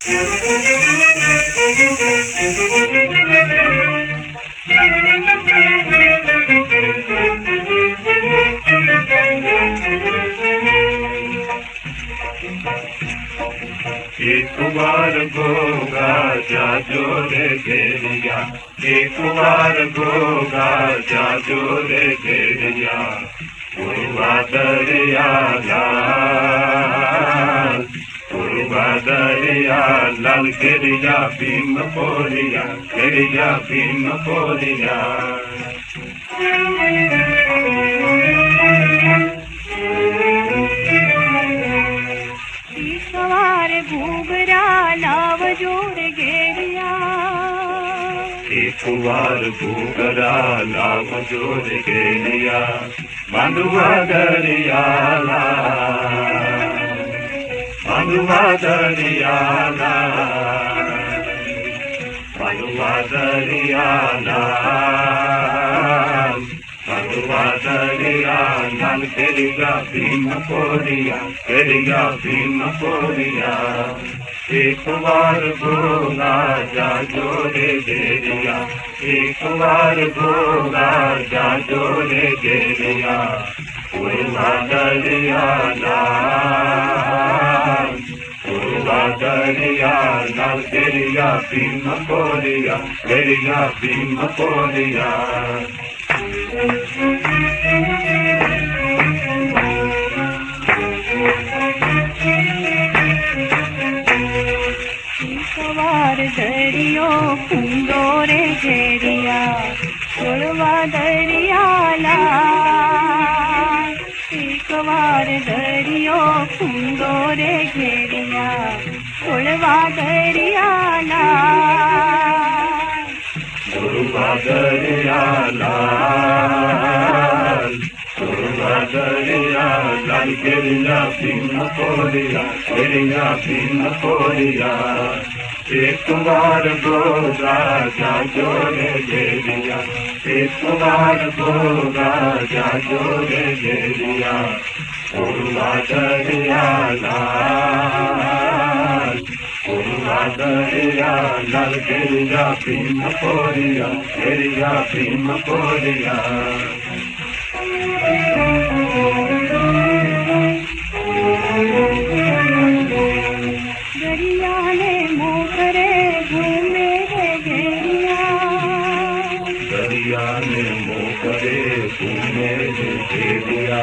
एक बार गोगा जा जोरे घेरिया एक बार गोगा जा जोरे घेरिया पूर्वा दरिया ਨਾਲ ਕਰਿਆ ਭੀਮ ਪੋਰੀਆ ਕਰਿਆ ਭੀਮ ਪੋਰੀਆ ਸਵਾਰ ਭੂਗਰਾ ਨਾਵ ਜੋੜ ਗੇੜਿਆ। ਕੁਵਾਰ ਭੂਗਰਾ ਨਾਮ ਜੋੜ ਗੇੜਿਆ ਬੰਦਵਾ ਦਰਿਆ ਲਾ பழுவாதரியானா பழுவாதரியானா பழுவாதரியானால் தெரிகா பீம போரியா தெரிகா பீம போரியா एक बार भोला जा जोरे देरिया एक बार भोला जा जोरे देरिया कोई मादरिया ना દરિયા લાલ ઘેરિયા ભીમ પોરિયા ઘેરિયા ભીમ પોરિયા સવાર દરિયો કુંડો રે ઘેરિયા છોડવા દરિયાલા એક વાર દરિયો કુંડો રે ઘેરિયા છોડવા દરિયાલા પૂર્વા દરિયા લાલ પૂર્વા દરિયા લાલ ઘેરિયા ભીમ પોરિયા ઘેરિયા ભીમ પોરિયા એક વાર ગોગા જાજો રે ઘેરિયા એક વાર ગોગા જાજો રે ઘેરિયા પૂર્વા દરિયા લાલ दरिया लाल गिरिया भीम पोरिया गिरिया भीम पोरिया दरिया ने मोकरे घूमे है गिरिया दरिया मोकरे घूमे दरिया